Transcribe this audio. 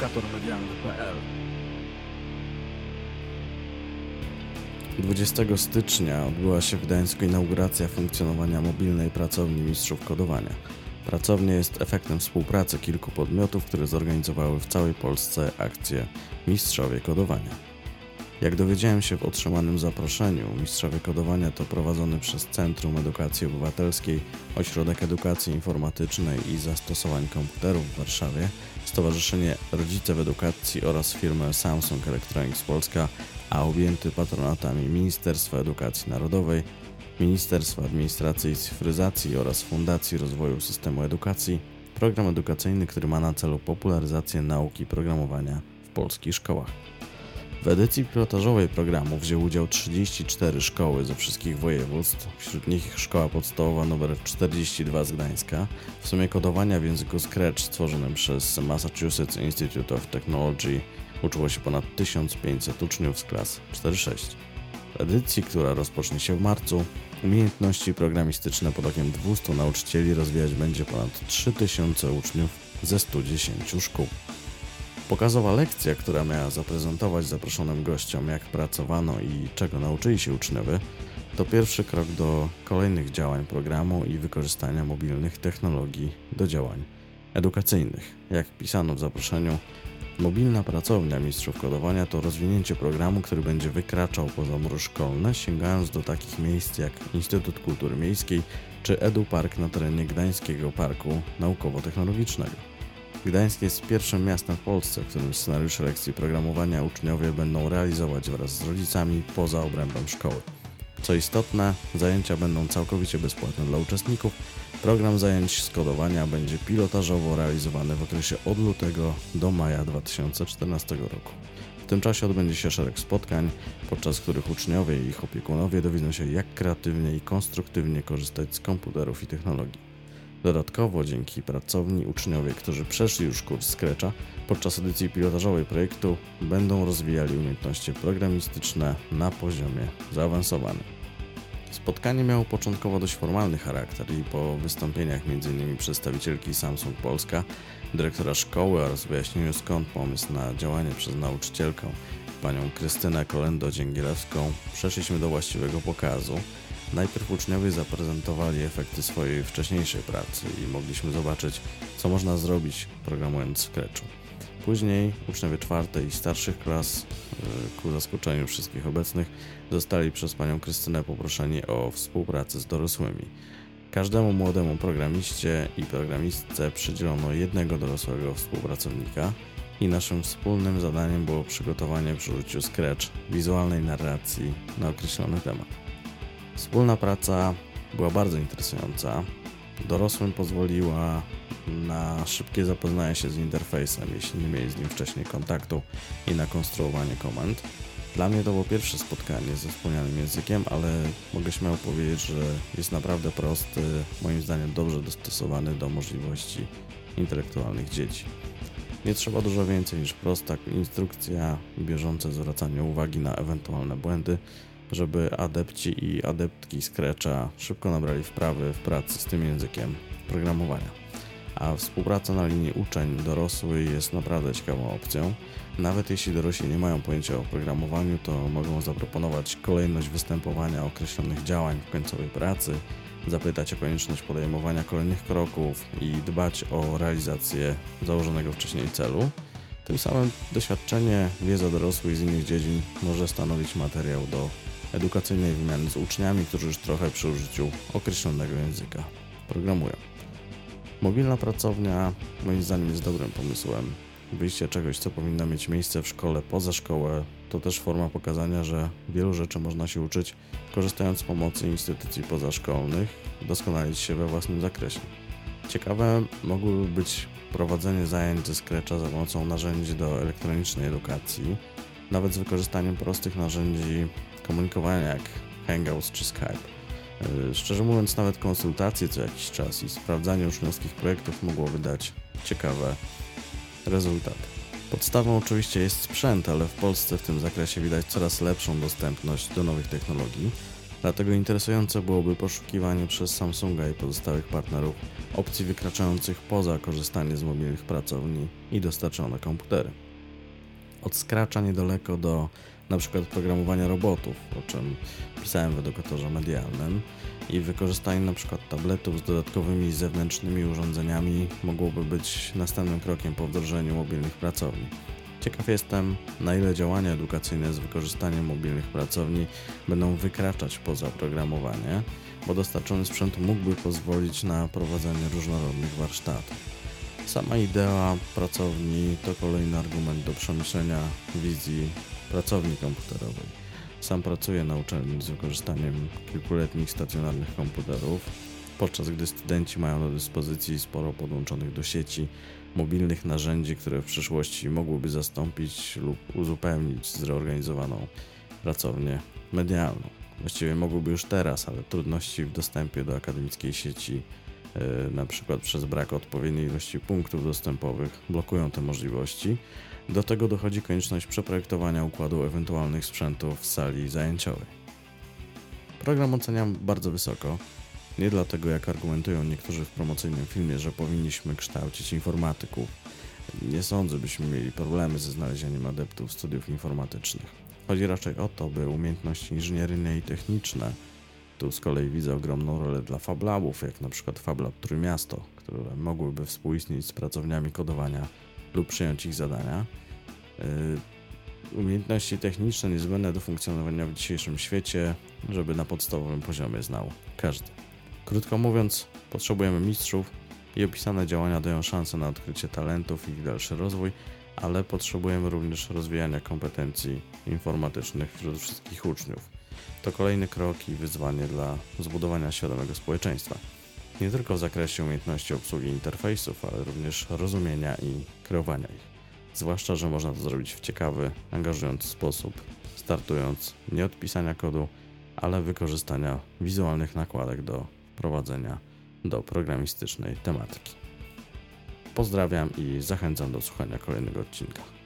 edukatormedialny.pl 20 stycznia odbyła się w Gdańsku inauguracja funkcjonowania mobilnej pracowni mistrzów kodowania. Pracownia jest efektem współpracy kilku podmiotów, które zorganizowały w całej Polsce akcję Mistrzowie Kodowania. Jak dowiedziałem się w otrzymanym zaproszeniu, Mistrzowie Kodowania to prowadzony przez Centrum Edukacji Obywatelskiej Ośrodek Edukacji Informatycznej i Zastosowań Komputerów w Warszawie, Stowarzyszenie Rodzice w Edukacji oraz firmę Samsung Electronics Polska, a objęty patronatami Ministerstwa Edukacji Narodowej, Ministerstwa Administracji i Cyfryzacji oraz Fundacji Rozwoju Systemu Edukacji, program edukacyjny, który ma na celu popularyzację nauki programowania w polskich szkołach. W edycji pilotażowej programu wzięły udział 34 szkoły ze wszystkich województw, wśród nich szkoła podstawowa nr 42 z Gdańska. W sumie kodowania w języku Scratch stworzonym przez Massachusetts Institute of Technology uczyło się ponad 1500 uczniów z klas 4-6. W edycji, która rozpocznie się w marcu, umiejętności programistyczne pod okiem 200 nauczycieli rozwijać będzie ponad 3000 uczniów ze 110 szkół. Pokazowa lekcja, która miała zaprezentować zaproszonym gościom, jak pracowano i czego nauczyli się uczniowie, to pierwszy krok do kolejnych działań programu i wykorzystania mobilnych technologii do działań edukacyjnych. Jak pisano w zaproszeniu, mobilna pracownia mistrzów kodowania to rozwinięcie programu, który będzie wykraczał poza mury szkolne, sięgając do takich miejsc jak Instytut Kultury Miejskiej czy EduPark na terenie Gdańskiego Parku Naukowo-Technologicznego. Gdańsk jest pierwszym miastem w Polsce, w którym scenariusze lekcji programowania uczniowie będą realizować wraz z rodzicami poza obrębem szkoły. Co istotne, zajęcia będą całkowicie bezpłatne dla uczestników. Program zajęć z kodowania będzie pilotażowo realizowany w okresie od lutego do maja 2014 roku. W tym czasie odbędzie się szereg spotkań, podczas których uczniowie i ich opiekunowie dowiedzą się, jak kreatywnie i konstruktywnie korzystać z komputerów i technologii. Dodatkowo dzięki pracowni uczniowie, którzy przeszli już kurs Scratcha, podczas edycji pilotażowej projektu będą rozwijali umiejętności programistyczne na poziomie zaawansowanym. Spotkanie miało początkowo dość formalny charakter i po wystąpieniach m.in. przedstawicielki Samsung Polska, dyrektora szkoły oraz wyjaśnieniu skąd pomysł na działanie przez nauczycielkę panią Krystynę Kolendo-Dzięgielewską przeszliśmy do właściwego pokazu, Najpierw uczniowie zaprezentowali efekty swojej wcześniejszej pracy i mogliśmy zobaczyć, co można zrobić programując w Scratchu. Później uczniowie czwartej i starszych klas, e, ku zaskoczeniu wszystkich obecnych, zostali przez panią Krystynę poproszeni o współpracę z dorosłymi. Każdemu młodemu programiście i programistce przydzielono jednego dorosłego współpracownika i naszym wspólnym zadaniem było przygotowanie przy użyciu Scratch wizualnej narracji na określony temat. Wspólna praca była bardzo interesująca. Dorosłym pozwoliła na szybkie zapoznanie się z interfejsem, jeśli nie mieli z nim wcześniej kontaktu i na konstruowanie komend. Dla mnie to było pierwsze spotkanie ze wspomnianym językiem, ale mogę śmiało powiedzieć, że jest naprawdę prosty, moim zdaniem dobrze dostosowany do możliwości intelektualnych dzieci. Nie trzeba dużo więcej niż prosta instrukcja bieżące zwracanie uwagi na ewentualne błędy, żeby adepci i adeptki Scratcha szybko nabrali wprawy w pracy z tym językiem programowania. A współpraca na linii uczeń-dorosły jest naprawdę ciekawą opcją. Nawet jeśli dorośli nie mają pojęcia o programowaniu, to mogą zaproponować kolejność występowania określonych działań w końcowej pracy, zapytać o konieczność podejmowania kolejnych kroków i dbać o realizację założonego wcześniej celu. Tym samym doświadczenie, wiedza dorosłych z innych dziedzin może stanowić materiał do edukacyjnej wymiany z uczniami, którzy już trochę przy użyciu określonego języka programują. Mobilna pracownia moim zdaniem jest dobrym pomysłem. Wyjście czegoś, co powinno mieć miejsce w szkole poza szkołę, to też forma pokazania, że wielu rzeczy można się uczyć, korzystając z pomocy instytucji pozaszkolnych, doskonalić się we własnym zakresie. Ciekawe mogłyby być prowadzenie zajęć ze Scratcha za pomocą narzędzi do elektronicznej edukacji, nawet z wykorzystaniem prostych narzędzi komunikowania jak Hangouts czy Skype. E, szczerze mówiąc, nawet konsultacje co jakiś czas i sprawdzanie uczniowskich projektów mogłoby dać ciekawe rezultaty. Podstawą oczywiście jest sprzęt, ale w Polsce w tym zakresie widać coraz lepszą dostępność do nowych technologii. Dlatego interesujące byłoby poszukiwanie przez Samsunga i pozostałych partnerów opcji wykraczających poza korzystanie z mobilnych pracowni i dostarczone komputery. Od Scratcha niedaleko do na przykład programowania robotów, o czym pisałem w edukatorze medialnym i wykorzystanie na przykład tabletów z dodatkowymi zewnętrznymi urządzeniami mogłoby być następnym krokiem po wdrożeniu mobilnych pracowni. Ciekaw jestem, na ile działania edukacyjne z wykorzystaniem mobilnych pracowni będą wykraczać poza programowanie, bo dostarczony sprzęt mógłby pozwolić na prowadzenie różnorodnych warsztatów. Sama idea pracowni to kolejny argument do przemyślenia wizji pracowni komputerowej. Sam pracuję na uczelni z wykorzystaniem kilkuletnich stacjonarnych komputerów, podczas gdy studenci mają do dyspozycji sporo podłączonych do sieci mobilnych narzędzi, które w przyszłości mogłyby zastąpić lub uzupełnić zreorganizowaną pracownię medialną. Właściwie mogłyby już teraz, ale trudności w dostępie do akademickiej sieci, yy, na przykład przez brak odpowiedniej ilości punktów dostępowych, blokują te możliwości. Do tego dochodzi konieczność przeprojektowania układu ewentualnych sprzętów w sali zajęciowej. Program oceniam bardzo wysoko. Nie dlatego, jak argumentują niektórzy w promocyjnym filmie, że powinniśmy kształcić informatyków. Nie sądzę, byśmy mieli problemy ze znalezieniem adeptów studiów informatycznych. Chodzi raczej o to, by umiejętności inżynieryjne i techniczne, tu z kolei widzę ogromną rolę dla fablabów, jak na przykład Fablab Trójmiasto, które mogłyby współistnieć z pracowniami kodowania lub przyjąć ich zadania. Yy, umiejętności techniczne niezbędne do funkcjonowania w dzisiejszym świecie, żeby na podstawowym poziomie znał każdy. Krótko mówiąc, potrzebujemy mistrzów i opisane działania dają szansę na odkrycie talentów i ich dalszy rozwój, ale potrzebujemy również rozwijania kompetencji informatycznych wśród wszystkich uczniów. To kolejny krok i wyzwanie dla zbudowania świadomego społeczeństwa. Nie tylko w zakresie umiejętności obsługi interfejsów, ale również rozumienia i kreowania ich. Zwłaszcza, że można to zrobić w ciekawy, angażujący sposób, startując nie od pisania kodu, ale wykorzystania wizualnych nakładek do prowadzenia do programistycznej tematyki. Pozdrawiam i zachęcam do słuchania kolejnego odcinka.